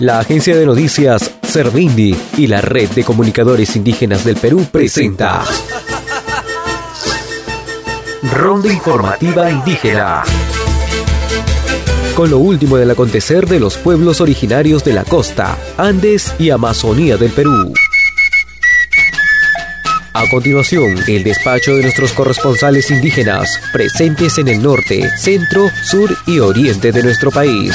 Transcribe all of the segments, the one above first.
La agencia de noticias Servindi y la red de comunicadores indígenas del Perú presenta Ronda Informativa Indígena. Con lo último del acontecer de los pueblos originarios de la costa, Andes y Amazonía del Perú. A continuación, el despacho de nuestros corresponsales indígenas, presentes en el norte, centro, sur y oriente de nuestro país.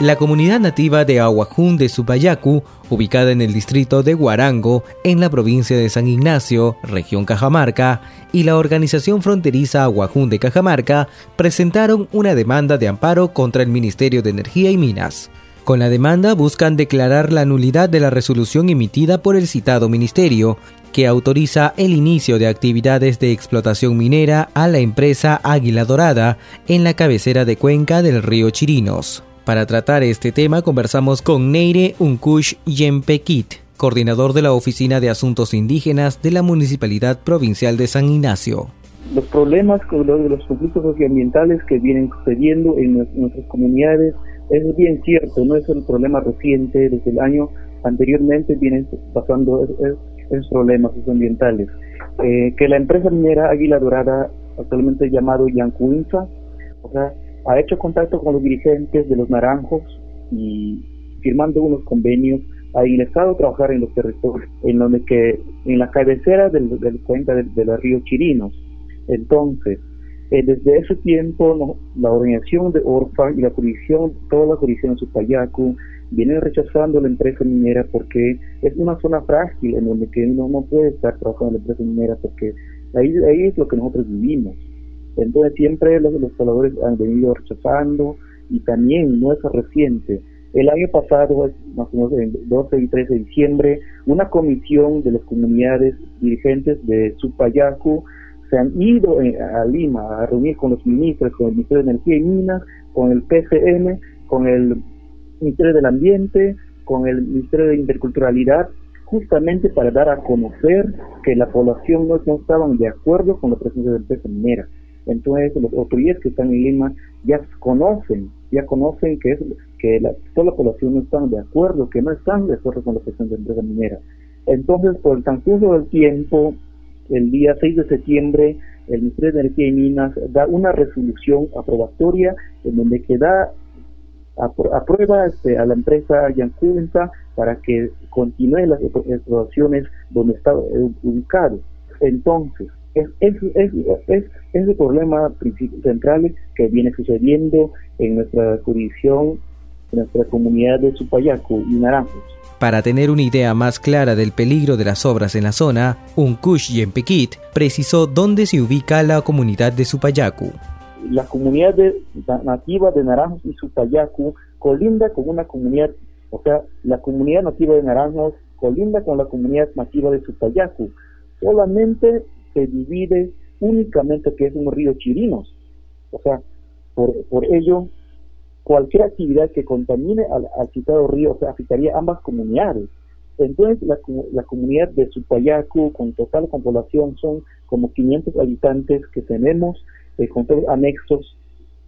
La comunidad nativa de Aguajún de Supayacu, ubicada en el distrito de Guarango, en la provincia de San Ignacio, región Cajamarca, y la organización fronteriza Aguajún de Cajamarca presentaron una demanda de amparo contra el Ministerio de Energía y Minas. Con la demanda buscan declarar la nulidad de la resolución emitida por el citado ministerio, que autoriza el inicio de actividades de explotación minera a la empresa Águila Dorada en la cabecera de cuenca del río Chirinos. Para tratar este tema conversamos con Neire Unkush Yempekit, coordinador de la Oficina de Asuntos Indígenas de la Municipalidad Provincial de San Ignacio. Los problemas con los, conflictos socioambientales que vienen sucediendo en nuestras comunidades es bien cierto, no es un problema reciente, desde el año anteriormente vienen pasando esos problemas socioambientales. Eh, que la empresa minera Águila Dorada, actualmente llamado Yancuinza, o sea, ha hecho contacto con los dirigentes de los naranjos y firmando unos convenios ha ingresado a trabajar en los territorios, en donde que en la cabecera del, del cuenca de, los ríos Chirinos. Entonces, eh, desde ese tiempo la organización de Orfa y la jurisdicción, toda la jurisdicción de Supayacu, vienen rechazando la empresa minera porque es una zona frágil en donde que uno no puede estar trabajando en la empresa minera porque ahí, ahí es lo que nosotros vivimos. Entonces siempre los, los han venido rechazando y también no es reciente. El año pasado, más o menos el 12 y 13 de diciembre, una comisión de las comunidades dirigentes de Supayacu se han ido eh, a Lima a reunir con los ministros, con el Ministerio de Energía y Minas, con el PCM, con el Ministerio del Ambiente, con el Ministerio de Interculturalidad, justamente para dar a conocer que la población no, estaban de acuerdo con la presencia de empresa minera. Entonces, los autoridades que están en Lima ya conocen, ya conocen que, es, que la, toda la población no está de acuerdo, que no están de acuerdo con la presencia de empresa minera. Entonces, por el transcurso del tiempo, el día 6 de septiembre, el Ministerio de Energía y Minas da una resolución aprobatoria en donde queda aprueba este, a la empresa Yancubenza para que continúe las exploraciones donde está ubicado. Entonces, es, es, es, es, el problema central que viene sucediendo en nuestra jurisdicción, en nuestra comunidad de Supayacu y Naranjos. Para tener una idea más clara del peligro de las obras en la zona, un Kush Yempekit precisó dónde se ubica la comunidad de Supayacu. La comunidad nativa de Naranjos y Supayacu colinda con una comunidad, o sea, la comunidad nativa de Naranjos colinda con la comunidad nativa de Supayacu. Solamente se divide únicamente que es un río Chirinos. O sea, por, por ello cualquier actividad que contamine al, citado río, o sea, afectaría a ambas comunidades. Entonces, la, la comunidad de Supayacu, con total población, son como 500 habitantes que tenemos, eh, con todos anexos.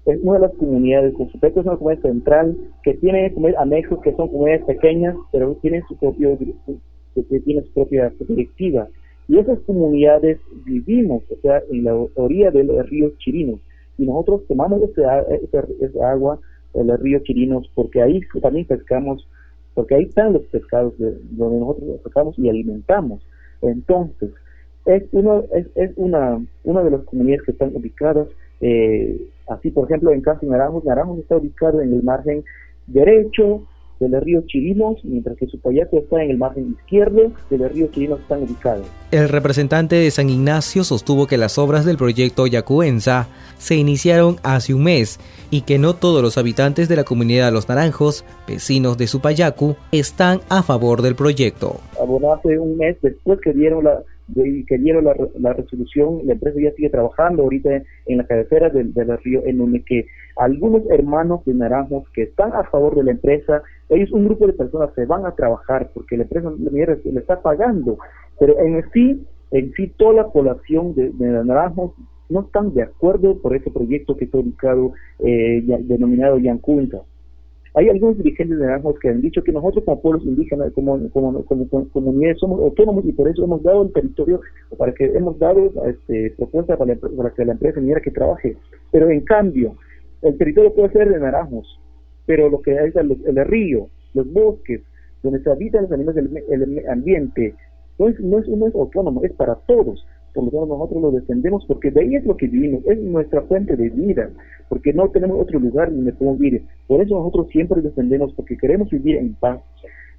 Es una de las comunidades, con su es una comunidad central, que tiene anexos que son comunidades pequeñas, pero tienen su propio que su propia directiva. Y esas comunidades vivimos, o sea, en la orilla del río Chirinos. Y nosotros tomamos esa agua el río Chirinos, porque ahí también pescamos, porque ahí están los pescados de, donde nosotros pescamos y alimentamos. Entonces, es, uno, es, es una, una de las comunidades que están ubicadas, eh, así por ejemplo en Caso Naranjos, Naranjos está ubicado en el margen derecho del río Chirinos, mientras que su payaco está en el margen izquierdo del río Chirinos están ubicados. El representante de San Ignacio sostuvo que las obras del proyecto Yacuenza se iniciaron hace un mes y que no todos los habitantes de la comunidad de Los Naranjos, vecinos de Supayacu, están a favor del proyecto. hace un mes después que dieron la que dieron la, resolución, la empresa ya sigue trabajando ahorita en la cabecera del, del río, en donde que algunos hermanos de Naranjos que están a favor de la empresa, ellos, un grupo de personas, se van a trabajar porque la empresa le está pagando, pero en sí, en sí toda la población de, de Naranjos no están de acuerdo por ese proyecto que está ubicado, eh, denominado Yancunta. Hay algunos dirigentes de naranjos que han dicho que nosotros como pueblos indígenas, como, como, comunidades, somos autónomos y por eso hemos dado el territorio, para que hemos dado este, propuestas para, para, que la empresa minera que trabaje. Pero en cambio, el territorio puede ser de naranjos, pero lo que es el, el río, los bosques, donde se habitan los animales del ambiente, no es, no, es, no es autónomo, es para todos. Por lo tanto, nosotros lo defendemos porque de ahí es lo que vivimos, es nuestra fuente de vida, porque no tenemos otro lugar donde podemos vivir. Por eso nosotros siempre defendemos, porque queremos vivir en paz.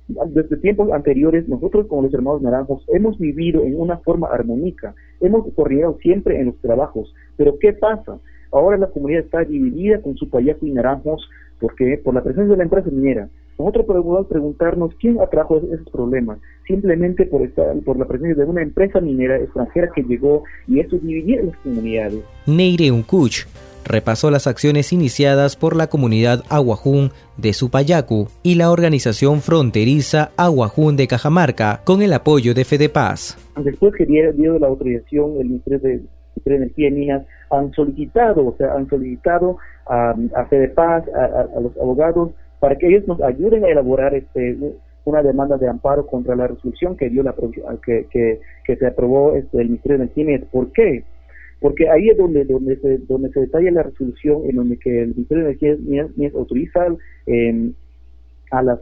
Desde tiempos anteriores, nosotros como los hermanos naranjos hemos vivido en una forma armónica, hemos corrido siempre en los trabajos. Pero ¿qué pasa? Ahora la comunidad está dividida con su payaco y naranjos porque por la presencia de la empresa minera. Nosotros podemos preguntarnos quién atrajo esos problemas, simplemente por, estar, por la presencia de una empresa minera extranjera que llegó y eso dividió las comunidades. Neire Unkuch repasó las acciones iniciadas por la comunidad Aguajún de Supayacu y la organización fronteriza Aguajún de Cajamarca con el apoyo de Fede Paz. Después que dio la autorización el Ministerio de Energía y Minas han solicitado, o sea, han solicitado a, a Paz, a, los abogados, para que ellos nos ayuden a elaborar este una demanda de amparo contra la resolución que dio la que, que, se aprobó este, el Ministerio de Energía. ¿Por qué? Porque ahí es donde donde se, donde se detalla la resolución en donde el Ministerio de Energía autoriza em, a las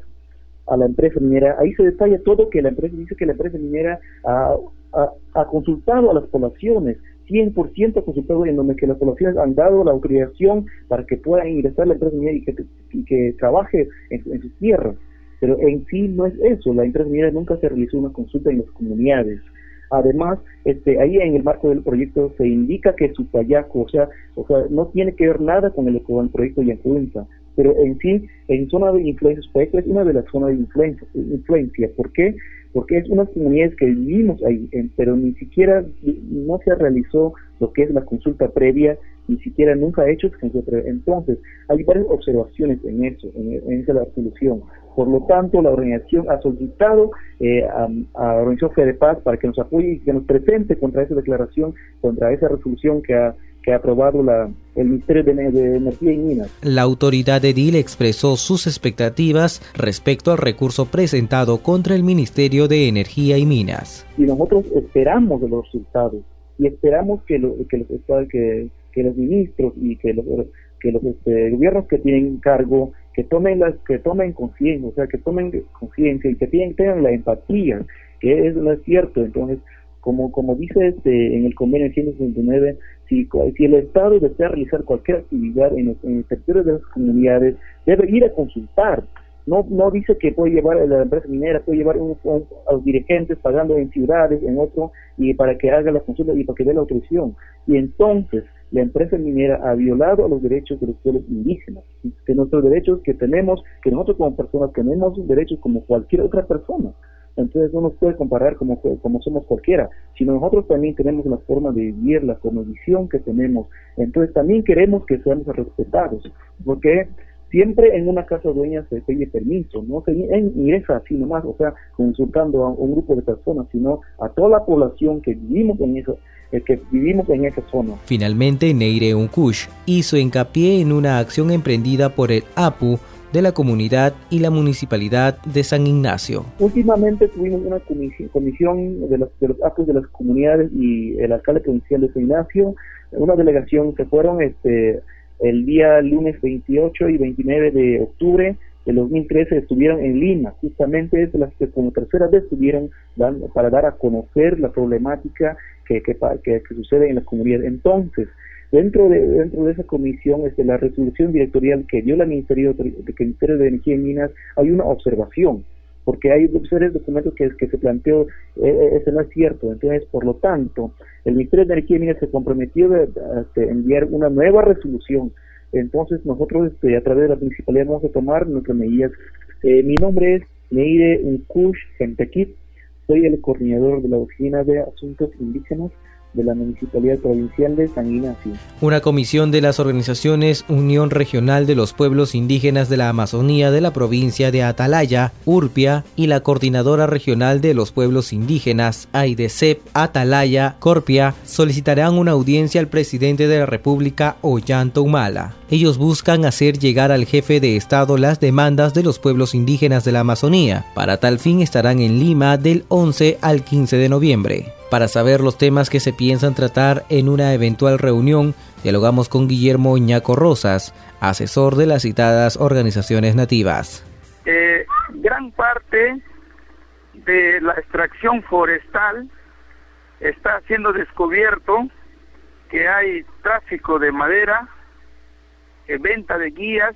a la empresa minera, ahí se detalla todo que la empresa dice que la empresa minera ha consultado a las poblaciones 100% consultado en donde que las poblaciones han dado la autorización para que puedan ingresar la empresa minera y que, que trabaje en, sus tierras. Pero en sí no es eso, la empresa minera nunca se realizó una consulta en las comunidades. Además, este, ahí en el marco del proyecto se indica que su payaco, o sea, o sea, no tiene que ver nada con el, con el proyecto pero en sí, en zona de influencia, es una de las zonas de influencia. influencia. ¿Por qué? porque es unas comunidades que vivimos ahí, pero ni siquiera no se realizó lo que es la consulta previa, ni siquiera nunca ha hecho consulta previa. Entonces, hay varias observaciones en eso, en, esa resolución. Por lo tanto, la organización ha solicitado eh, a, a, la organización Fede Paz para que nos apoye y que nos presente contra esa declaración, contra esa resolución que ha que ha aprobado la, el Ministerio de, Energía y Minas. La autoridad de DIL expresó sus expectativas respecto al recurso presentado contra el Ministerio de Energía y Minas. Y nosotros esperamos de los resultados y esperamos que, los, que, que los ministros y que los, que los este, gobiernos que tienen cargo que tomen las que tomen conciencia, o sea, que tomen conciencia y que tienen, tengan la empatía, que es no es cierto, entonces como, como dice este, en el convenio 169, si, el Estado desea realizar cualquier actividad en, el territorio de las comunidades, debe ir a consultar. No, no dice que puede llevar a la empresa minera, puede llevar a los dirigentes pagando en ciudades, en otro, y para que haga la consulta y para que dé la autorización. Y entonces, la empresa minera ha violado los derechos de los pueblos indígenas, que nuestros derechos que tenemos, que nosotros como personas tenemos derechos como cualquier otra persona. Entonces no nos puede comparar como, como somos cualquiera, sino nosotros también tenemos la forma de vivir, la visión que tenemos. Entonces también queremos que seamos respetados, porque siempre en una casa dueña se pide permiso, no se ingresa así nomás, o sea, consultando a un grupo de personas, sino a toda la población que vivimos en eso, eh, que vivimos en esa zona. Finalmente, Neire Unkush hizo hincapié en una acción emprendida por el APU de la comunidad y la municipalidad de San Ignacio. Últimamente tuvimos una comisión, de, los, de los actos de las comunidades y el alcalde provincial de San Ignacio, una delegación que fueron este el día lunes 28 y 29 de octubre del 2013 estuvieron en Lima, justamente es las que tercera vez estuvieron para dar a conocer la problemática que, que, que, que sucede en las comunidades. Entonces, Dentro de, dentro de esa comisión, este, la resolución directorial que dio la Ministerio, que el Ministerio de Energía y Minas, hay una observación, porque hay varios documentos que, que se planteó, eh, eh, ese no es cierto. Entonces, por lo tanto, el Ministerio de Energía y Minas se comprometió a, este, enviar una nueva resolución. Entonces, nosotros este, a través de la municipalidad vamos a tomar nuestras medidas. Eh, mi nombre es Neire Unkush Gentequit, soy el coordinador de la Oficina de Asuntos Indígenas de la Municipalidad Provincial de San Ignacio. Una comisión de las organizaciones Unión Regional de los Pueblos Indígenas de la Amazonía de la provincia de Atalaya, Urpia y la Coordinadora Regional de los Pueblos Indígenas, AIDECEP, Atalaya, Corpia, solicitarán una audiencia al presidente de la República, Ollanta Humala. Ellos buscan hacer llegar al jefe de Estado las demandas de los pueblos indígenas de la Amazonía. Para tal fin estarán en Lima del 11 al 15 de noviembre. Para saber los temas que se piensan tratar en una eventual reunión, dialogamos con Guillermo Ñaco Rosas, asesor de las citadas organizaciones nativas. Eh, gran parte de la extracción forestal está siendo descubierto que hay tráfico de madera, eh, venta de guías,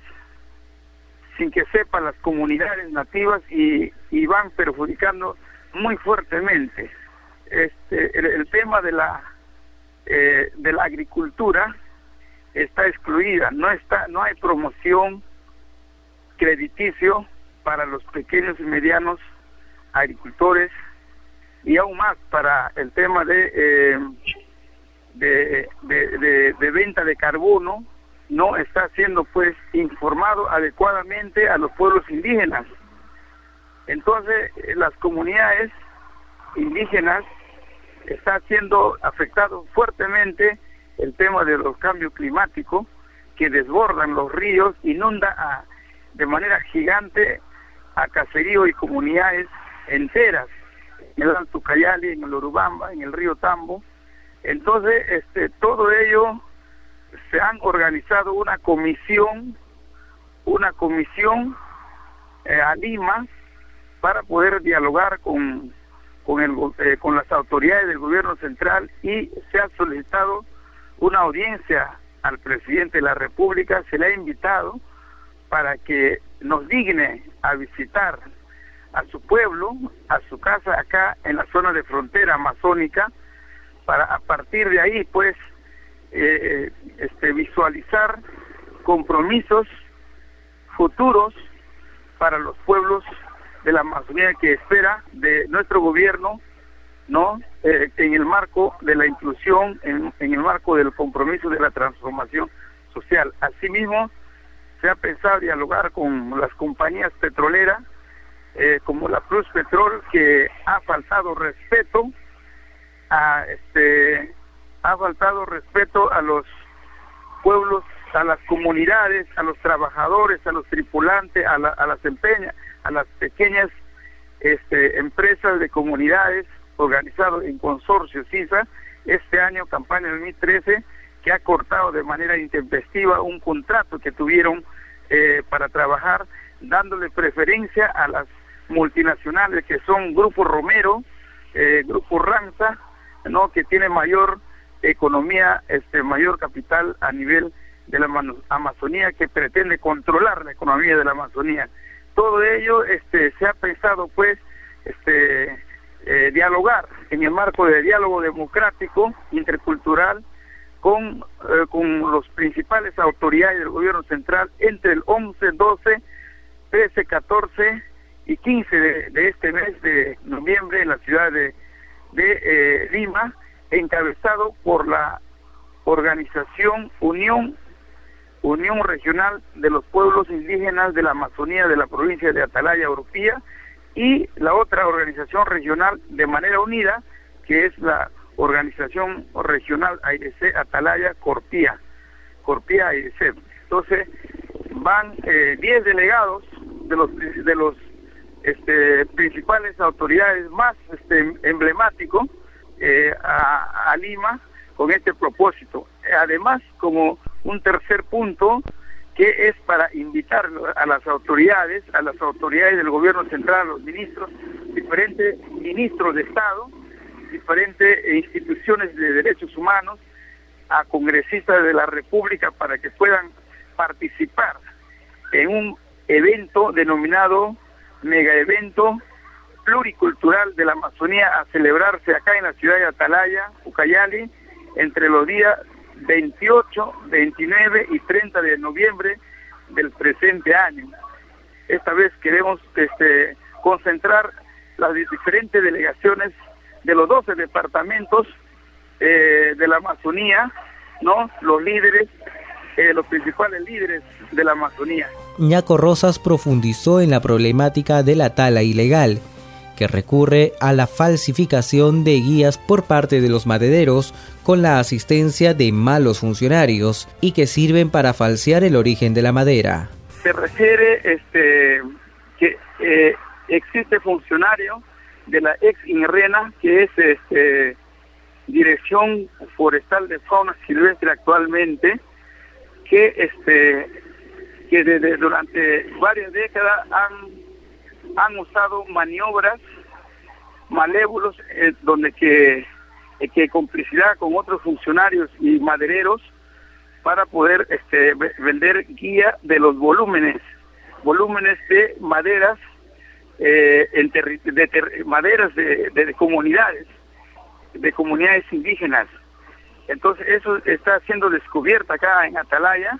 sin que sepan las comunidades nativas y van perjudicando muy fuertemente este, el, tema de la eh, de la agricultura está excluida, no está, no hay promoción crediticio para los pequeños y medianos agricultores y aún más para el tema de, eh, de, de, de, venta de carbono no está siendo pues informado adecuadamente a los pueblos indígenas. Entonces las comunidades indígenas está siendo afectado fuertemente el tema de los cambios climáticos que desbordan los ríos, inunda de manera gigante a caseríos y comunidades enteras, en el Alto en el Urubamba, en el río Tambo. Entonces, este, todo ello se han organizado una comisión, una comisión eh, a Lima para poder dialogar con con, el, eh, con las autoridades del gobierno central y se ha solicitado una audiencia al presidente de la República, se le ha invitado para que nos digne a visitar a su pueblo, a su casa acá en la zona de frontera amazónica, para a partir de ahí pues eh, este, visualizar compromisos futuros para los pueblos de la Amazonía que espera de nuestro gobierno, ¿no? Eh, en el marco de la inclusión, en, el marco del compromiso de la transformación social. Asimismo, se ha pensado dialogar con las compañías petroleras, eh, como la Plus Petrol, que ha faltado respeto a este ha faltado respeto a los pueblos, a las comunidades, a los trabajadores, a los tripulantes, a, a las empeñas, a las pequeñas este, empresas de comunidades organizadas en consorcio CISA, este año, campaña 2013, que ha cortado de manera intempestiva un contrato que tuvieron eh, para trabajar, dándole preferencia a las multinacionales que son Grupo Romero, eh, Grupo Ranza, ¿no? que tiene mayor economía, este mayor capital a nivel de la Amazonía, que pretende controlar la economía de la Amazonía todo ello este, se ha pensado pues este, eh, dialogar en el marco de diálogo democrático, intercultural, con, eh, los principales autoridades del gobierno central entre el 11, 12, 13, 14 y 15 de, este mes de noviembre en la ciudad de, de eh, Lima, encabezado por la organización Unión Unión Regional de los Pueblos Indígenas de la Amazonía de la provincia de Atalaya, Europea, y la otra organización regional de manera unida, que es la Organización Regional AIDC Atalaya Corpía, Corpía AIDC. Entonces, van 10 eh, delegados de los de los este, principales autoridades más este, emblemáticos eh, a Lima con este propósito. Además, como un tercer punto que es para invitar a las autoridades, a las autoridades del gobierno central, los ministros, diferentes ministros de Estado, diferentes instituciones de derechos humanos, a congresistas de la República para que puedan participar en un evento denominado mega evento pluricultural de la Amazonía a celebrarse acá en la ciudad de Atalaya, Ucayali, entre los días 28, 29 y 30 de noviembre del presente año. Esta vez queremos este, concentrar las diferentes delegaciones de los 12 departamentos eh, de la Amazonía, ¿no? Los líderes, eh, los principales líderes de la Amazonía. Ñaco Rosas profundizó en la problemática de la tala ilegal, que recurre a la falsificación de guías por parte de los madereros con la asistencia de malos funcionarios y que sirven para falsear el origen de la madera. Se refiere este, que eh, existe funcionario de la ex INRENA, que es este, Dirección Forestal de Fauna Silvestre actualmente, que este que desde durante varias décadas han han usado maniobras malévolos eh, donde que eh, que complicidad con otros funcionarios y madereros para poder este, vender guía de los volúmenes volúmenes de maderas eh, de maderas de, de, comunidades, de comunidades indígenas. Entonces eso está siendo descubierto acá en Atalaya,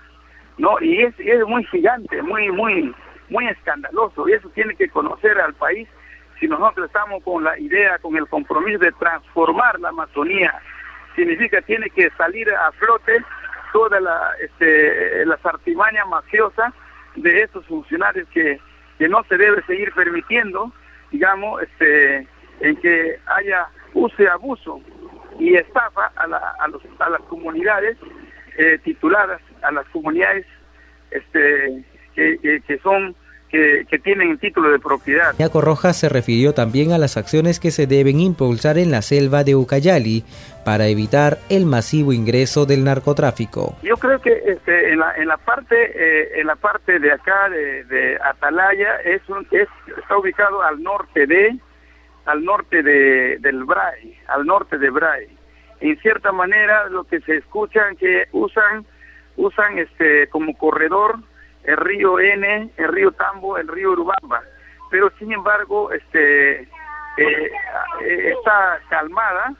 ¿no? Y es, es muy gigante, muy, muy, muy escandaloso. Y eso tiene que conocer al país si nosotros estamos con la idea, con el compromiso de transformar la Amazonía. Significa tiene que salir a flote toda la, este, las artimañas mafiosas de estos funcionarios que que no se debe seguir permitiendo, digamos, este, en que haya uso y abuso y estafa a, la, a, los, a las comunidades eh, tituladas, a las comunidades este, que, que son que, tienen el título de propiedad. Yaco Rojas se refirió también a las acciones que se deben impulsar en la selva de Ucayali para evitar el masivo ingreso del narcotráfico. Yo creo que este, en, la, en la parte eh, en la parte de acá de, Atalaya es, es está ubicado al norte de al norte de, del Bray, al norte de Bray. En cierta manera lo que se escucha es que usan usan este como corredor el río N, el río Tambo, el río Urubamba, pero sin embargo este eh, eh, está calmada,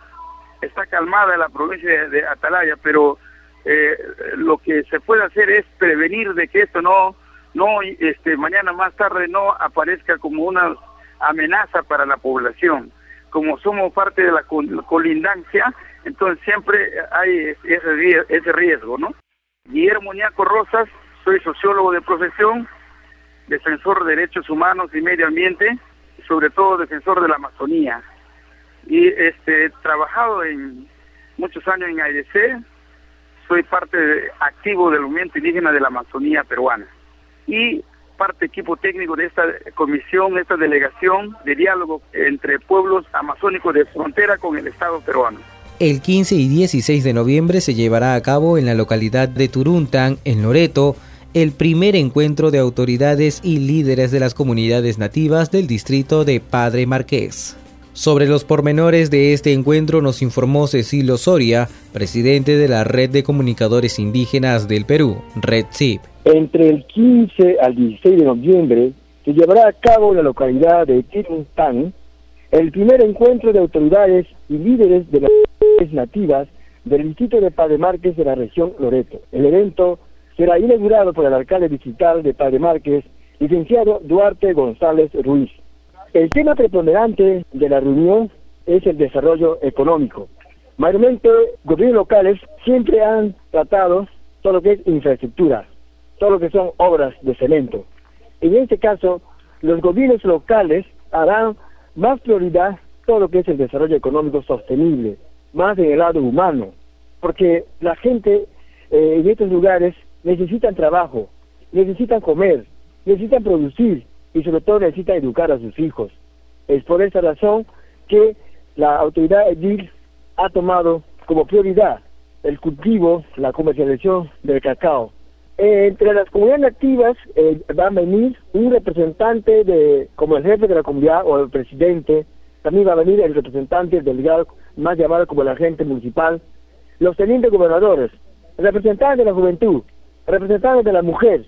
está calmada la provincia de, Atalaya, pero eh, lo que se puede hacer es prevenir de que esto no no este mañana más tarde no aparezca como una amenaza para la población. Como somos parte de la colindancia, entonces siempre hay ese, ese riesgo, ¿no? Guillermo Ñaco Rosas soy sociólogo de profesión, defensor de derechos humanos y medio ambiente, sobre todo defensor de la Amazonía. Y este, he trabajado en muchos años en AIDC, soy parte activo del movimiento indígena de la Amazonía peruana y parte equipo técnico de esta comisión, esta delegación de diálogo entre pueblos amazónicos de frontera con el Estado peruano. El 15 y 16 de noviembre se llevará a cabo en la localidad de Turuntan, en Loreto, el primer encuentro de autoridades y líderes de las comunidades nativas del distrito de Padre Marqués. Sobre los pormenores de este encuentro nos informó Cecilio Soria, presidente de la Red de Comunicadores Indígenas del Perú, Red CIP. Entre el 15 al 16 de noviembre se llevará a cabo en la localidad de Tiruntán el primer encuentro de autoridades y líderes de las comunidades nativas del distrito de Padre Marqués de la región Loreto. El evento será inaugurado por el alcalde distrital de Padre Márquez, licenciado Duarte González Ruiz. El tema preponderante de la reunión es el desarrollo económico. Mayormente, gobiernos locales siempre han tratado todo lo que es infraestructura, todo lo que son obras de cemento. En este caso, los gobiernos locales harán más prioridad todo lo que es el desarrollo económico sostenible, más en el lado humano, porque la gente eh, en estos lugares necesitan trabajo, necesitan comer, necesitan producir y sobre todo necesitan educar a sus hijos. Es por esa razón que la autoridad edil ha tomado como prioridad el cultivo, la comercialización del cacao. entre las comunidades activas eh, va a venir un representante de, como el jefe de la comunidad o el presidente, también va a venir el representante del delegado más llamado como el agente municipal, los tenientes gobernadores, el representante de la juventud, representantes de la mujer,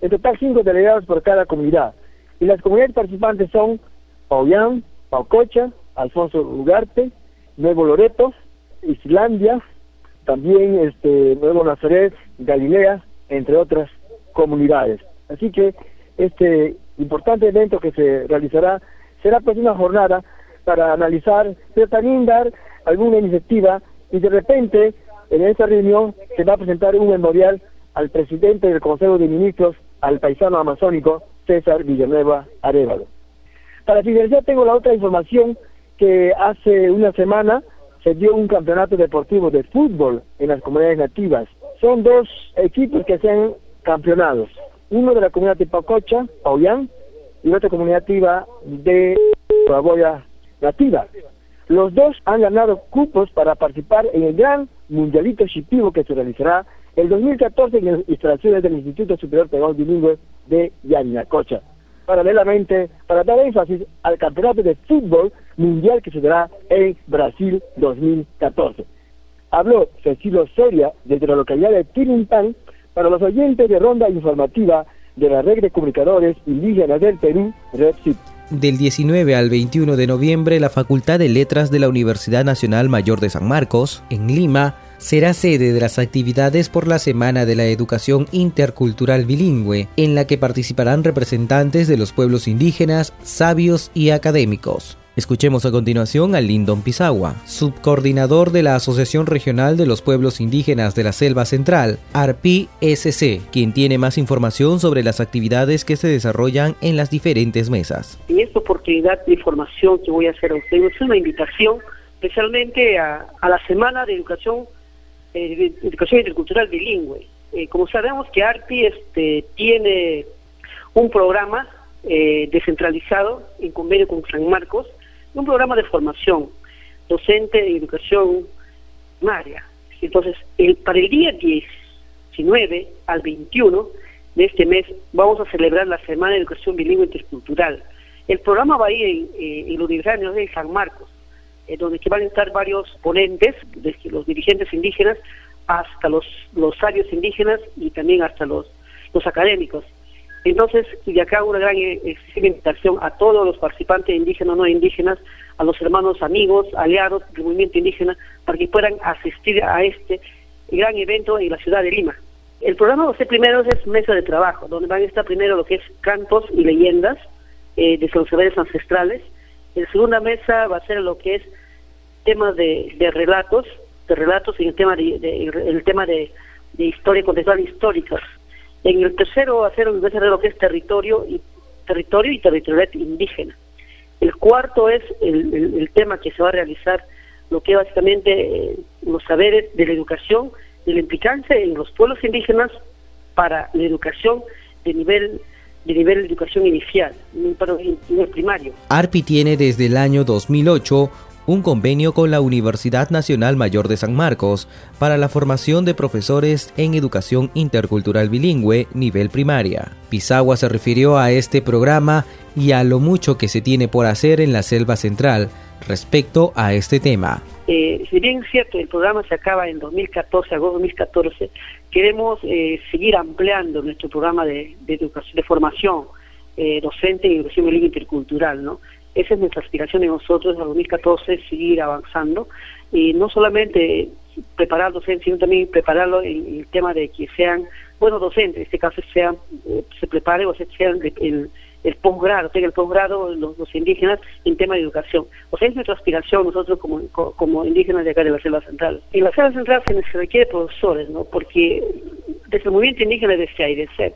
en total cinco delegados por cada comunidad. Y las comunidades participantes son Paullán, Paucocha, Alfonso Ugarte, Nuevo Loreto, Islandia, también este Nuevo Nazaret, Galilea, entre otras comunidades. Así que este importante evento que se realizará será pues una jornada para analizar, pero también dar alguna iniciativa y de repente en esa reunión se va a presentar un memorial al presidente del Consejo de Ministros, al paisano amazónico César Villanueva Arevalo. Para finalizar tengo la otra información que hace una semana se dio un campeonato deportivo de fútbol en las comunidades nativas. Son dos equipos que se han campeonados. Uno de la comunidad de Pacocha, Pauyán, y otra comunidad nativa de Baboya Nativa. Los dos han ganado cupos para participar en el gran mundialito shipivo que se realizará el 2014 en las instalaciones del Instituto Superior Pedagógico Bilingüe de Yarinacocha. Paralelamente, para dar énfasis al campeonato de fútbol mundial que se dará en Brasil 2014. Habló Cecilio Soria desde la localidad de Tilimpán para los oyentes de ronda informativa de la red de comunicadores indígenas del Perú, RedSIP. Del 19 al 21 de noviembre, la Facultad de Letras de la Universidad Nacional Mayor de San Marcos, en Lima, será sede de las actividades por la Semana de la Educación Intercultural Bilingüe, en la que participarán representantes de los pueblos indígenas, sabios y académicos. Escuchemos a continuación a Lindon Pisagua, subcoordinador de la Asociación Regional de los Pueblos Indígenas de la Selva Central, ARPI-SC, quien tiene más información sobre las actividades que se desarrollan en las diferentes mesas. En esta oportunidad de información que voy a hacer a ustedes es una invitación especialmente a, la Semana de Educación, eh, Educación Intercultural Bilingüe. Eh, como sabemos que ARPI este, tiene un programa eh, descentralizado en convenio con San Marcos, un programa de formación docente de educación primaria. Entonces, para el día 19 al 21 de este mes vamos a celebrar la Semana de Educación Bilingüe Intercultural. El programa va a ir en, eh, en la de San Marcos, eh, donde van a estar varios ponentes, desde los dirigentes indígenas hasta los, los sabios indígenas y también hasta los, los académicos. Entonces, de acá una gran eh, invitación a todos los participantes indígenas o no indígenas, a los hermanos amigos, aliados del movimiento indígena, para que puedan asistir a este gran evento en la ciudad de Lima. El programa de primero es mesa de trabajo, donde van a estar primero lo que es cantos y leyendas eh, de los saberes ancestrales. En segunda mesa va a ser lo que es temas de, relatos, de relatos y el tema de, el tema de, de historia contextual histórica en el tercero hacer lo que es territorio y territorio y territorialidad indígena. El cuarto es el, tema que se va a realizar, lo que básicamente eh, los saberes de la educación, de la implicancia en los pueblos indígenas para la educación de nivel de nivel de educación inicial, nivel primario. ARPI tiene desde el año 2008 un convenio con la Universidad Nacional Mayor de San Marcos para la formación de profesores en educación intercultural bilingüe nivel primaria. Pisagua se refirió a este programa y a lo mucho que se tiene por hacer en la selva central respecto a este tema. Eh, si bien es cierto, el programa se acaba en 2014, agosto 2014, queremos eh, seguir ampliando nuestro programa de, educación, de formación eh, docente en educación bilingüe intercultural, ¿no? Esa es nuestra aspiración de nosotros, en 2014, seguir avanzando y no solamente preparar docentes, sino también prepararlo en, el tema de que sean buenos docentes, en este caso sean, eh, se prepare o sean el posgrado, tenga el posgrado los, los, indígenas en tema de educación. O sea, es nuestra aspiración nosotros como, como indígenas de acá de la Selva Central. En la Selva Central se, requiere profesores, ¿no? Porque desde el movimiento indígena desde ser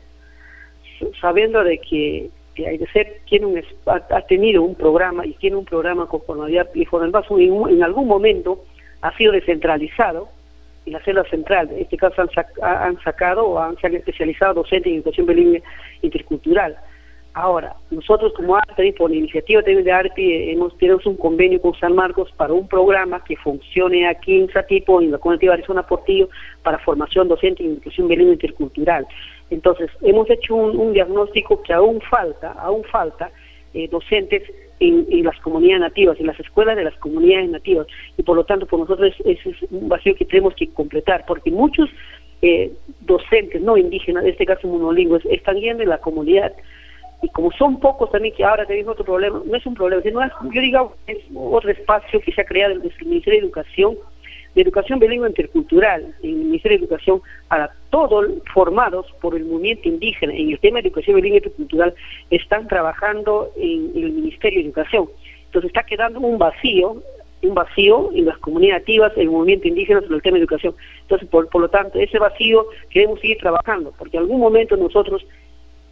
sabiendo de que ser tiene un, ha, tenido un programa y tiene un programa con formalidad y Forenbazo en, en algún momento ha sido descentralizado y la celda central, en este caso han, sacado o han, se han especializado docentes en educación bilingüe intercultural. Ahora, nosotros como ARPI, por iniciativa de ARPI, hemos tenemos un convenio con San Marcos para un programa que funcione aquí en Satipo, en la comunidad de Arizona Portillo, para formación docente en educación bilingüe intercultural. Entonces, hemos hecho un, diagnóstico que aún falta, aún falta eh, docentes en, las comunidades nativas, en las escuelas de las comunidades nativas, y por lo tanto, por nosotros ese es un vacío que tenemos que completar, porque muchos eh, docentes no indígenas, en este caso monolingües, están yendo en la comunidad, y como son pocos también que ahora tenemos otro problema, no es un problema, sino es, yo digo, es otro espacio que se ha creado desde el Ministerio de Educación, de educación bilingüe intercultural en el Ministerio de Educación para todos formados por el movimiento indígena en el tema de educación bilingüe intercultural están trabajando en, el Ministerio de Educación. Entonces está quedando un vacío un vacío en las comunidades nativas, en el movimiento indígena sobre el tema de educación. Entonces, por, por lo tanto, ese vacío queremos seguir trabajando, porque en algún momento nosotros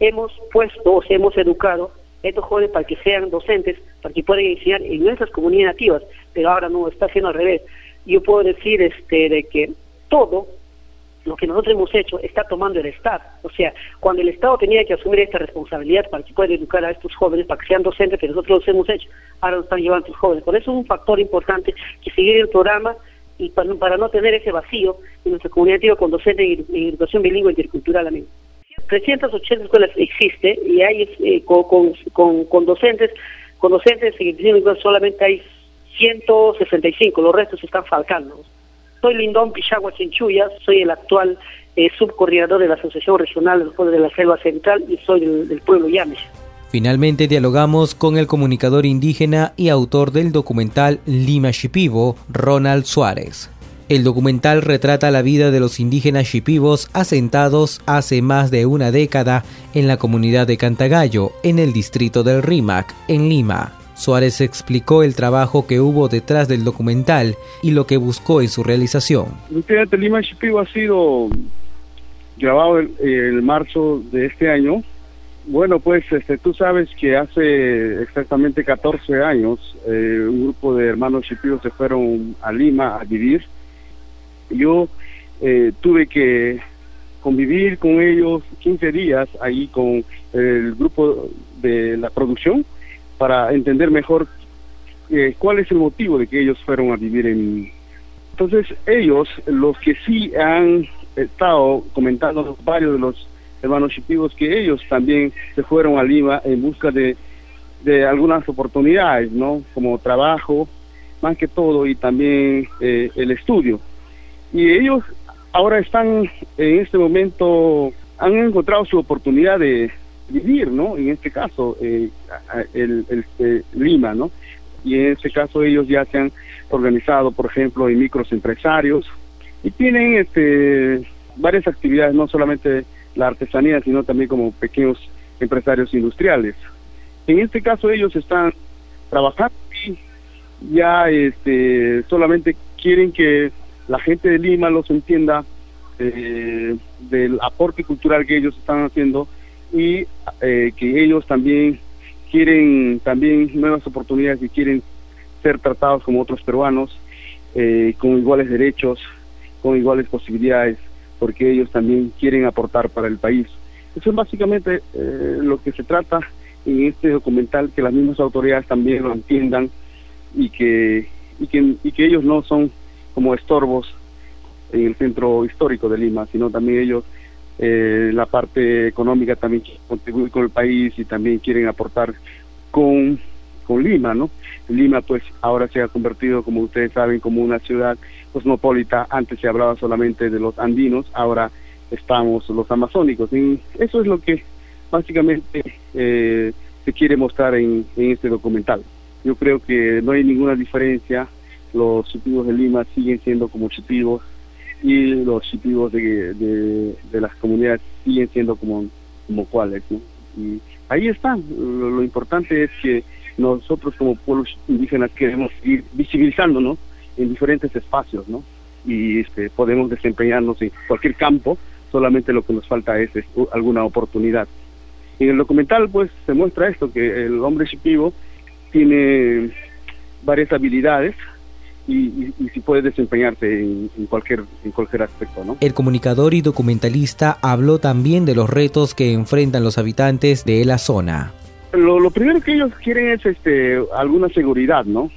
hemos puesto o hemos educado a estos jóvenes para que sean docentes, para que puedan enseñar en nuestras comunidades nativas, pero ahora no, está haciendo al revés. Yo puedo decir este de que todo lo que nosotros hemos hecho está tomando el Estado. O sea, cuando el Estado tenía que asumir esta responsabilidad para que pueda educar a estos jóvenes, para que sean docentes, pero nosotros lo hemos hecho, ahora lo están llevando los jóvenes. Por eso es un factor importante que seguir el programa y para, no tener ese vacío en nuestra comunidad con docentes en, educación bilingüe intercultural. 380 escuelas existe y hay eh, con, con, con, docentes, con docentes en solamente hay 165, los restos están faltando. Soy Lindón Pichagua Chinchuya, soy el actual eh, subcoordinador de la Asociación Regional de los de la Selva Central y soy del, pueblo Yamesh. Finalmente dialogamos con el comunicador indígena y autor del documental Lima Shipibo, Ronald Suárez. El documental retrata la vida de los indígenas shipibos asentados hace más de una década en la comunidad de Cantagallo, en el distrito del Rímac, en Lima. Suárez explicó el trabajo que hubo detrás del documental y lo que buscó en su realización. El de Lima Shipibo ha sido grabado el, marzo de este año. Bueno, pues este, tú sabes que hace exactamente 14 años eh, un grupo de hermanos Shipibos se fueron a Lima a vivir. Yo eh, tuve que convivir con ellos 15 días ahí con el grupo de la producción para entender mejor eh, cuál es el motivo de que ellos fueron a vivir en... Entonces ellos, los que sí han estado comentando varios de los hermanos chipivos, que ellos también se fueron a Lima en busca de, de algunas oportunidades, ¿no? Como trabajo, más que todo, y también eh, el estudio. Y ellos ahora están en este momento, han encontrado su oportunidad de, vivir, ¿no? En este caso, eh, el, eh, Lima, ¿no? Y en este caso ellos ya se han organizado, por ejemplo, en micros empresarios y tienen este, varias actividades, no solamente la artesanía, sino también como pequeños empresarios industriales. En este caso ellos están trabajando y ya este, solamente quieren que la gente de Lima los entienda eh, del aporte cultural que ellos están haciendo y eh, que ellos también quieren también nuevas oportunidades y quieren ser tratados como otros peruanos eh, con iguales derechos, con iguales posibilidades, porque ellos también quieren aportar para el país. Eso es básicamente eh, lo que se trata en este documental, que las mismas autoridades también lo entiendan y que, y que, y que ellos no son como estorbos en el centro histórico de Lima, sino también ellos eh, la parte económica también contribuye con el país y también quieren aportar con, con Lima, ¿no? Lima pues ahora se ha convertido, como ustedes saben, como una ciudad cosmopolita, antes se hablaba solamente de los andinos, ahora estamos los amazónicos y eso es lo que básicamente eh, se quiere mostrar en, en este documental. Yo creo que no hay ninguna diferencia, los chitivos de Lima siguen siendo como chitivos y los chitivos de, de, las comunidades siguen siendo como, como cuales. Y ahí está, lo, importante es que nosotros como pueblos indígenas queremos ir visibilizándonos en diferentes espacios, ¿no? Y este, podemos desempeñarnos en cualquier campo, solamente lo que nos falta es, alguna oportunidad. En el documental pues se muestra esto, que el hombre chipivo tiene varias habilidades, y, si puede desempeñarse en, cualquier, en cualquier aspecto. ¿no? El comunicador y documentalista habló también de los retos que enfrentan los habitantes de la zona. Lo, primero que ellos quieren es este, alguna seguridad, ¿no?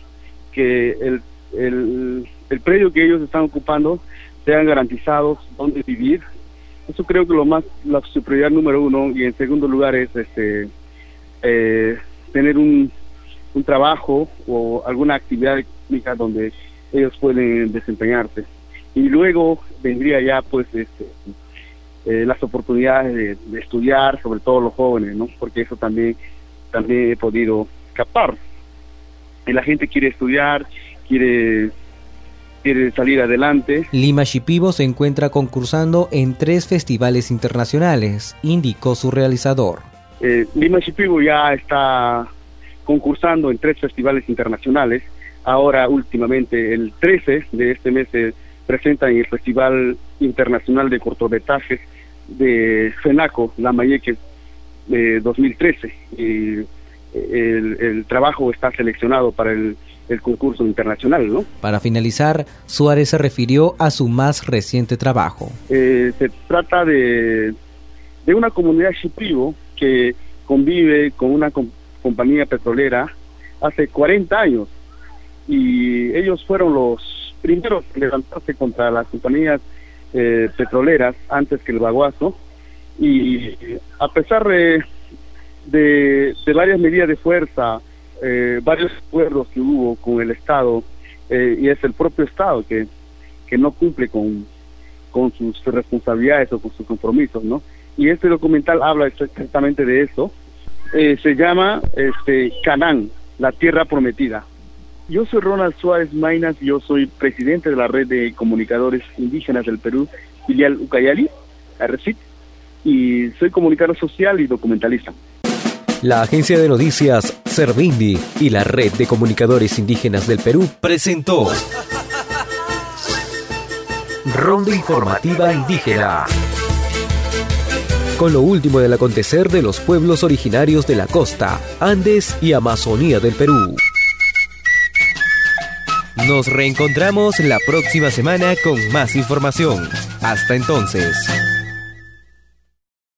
Que el, el, el predio que ellos están ocupando sean garantizados donde vivir. Eso creo que lo más, la su prioridad número uno y en segundo lugar es este eh, tener un, un trabajo o alguna actividad donde ellos pueden desempeñarse. Y luego vendría ya pues este, eh, las oportunidades de, estudiar, sobre todo los jóvenes, ¿no? Porque eso también, también he podido captar. Y la gente quiere estudiar, quiere quiere salir adelante. Lima Shipibo se encuentra concursando en tres festivales internacionales, indicó su realizador. Eh, Lima Shipibo ya está concursando en tres festivales internacionales Ahora, últimamente, el 13 de este mes se presenta en el Festival Internacional de Cortometrajes de FENACO, La Mayeque, de 2013. Y el, el trabajo está seleccionado para el el concurso internacional, ¿no? Para finalizar, Suárez se refirió a su más reciente trabajo. Eh, se trata de, de una comunidad shipibo que convive con una compañía petrolera hace 40 años y ellos fueron los primeros en levantarse contra las compañías eh, petroleras antes que el baguazo y a pesar de, de, varias medidas de fuerza eh, varios acuerdos que hubo con el Estado eh, y es el propio Estado que, que no cumple con, con sus responsabilidades o con sus compromisos, ¿no? Y este documental habla exactamente de eso. Eh, se llama este Canán, la tierra prometida. Yo soy Ronald Suárez Mainas, yo soy presidente de la red de comunicadores indígenas del Perú, filial Ucayali, RCIT, y soy comunicador social y documentalista. La agencia de noticias Servindi y la red de comunicadores indígenas del Perú presentó Ronda Informativa Indígena. Con lo último del acontecer de los pueblos originarios de la costa, Andes y Amazonía del Perú. Nos reencontramos la próxima semana con más información. Hasta entonces.